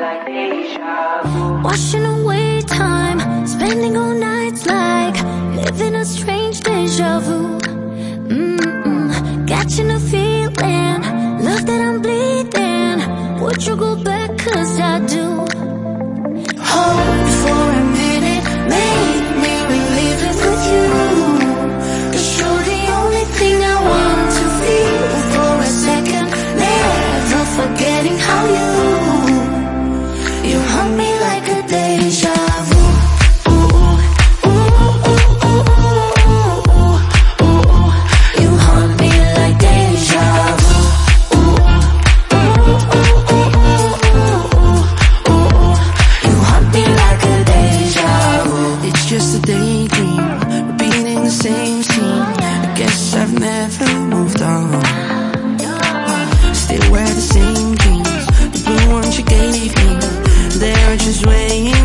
like. Washing away time, spending all nights like living a strange deja vu. Mm -mm, catching a feeling, love that I'm bleeding. Would you go just waiting.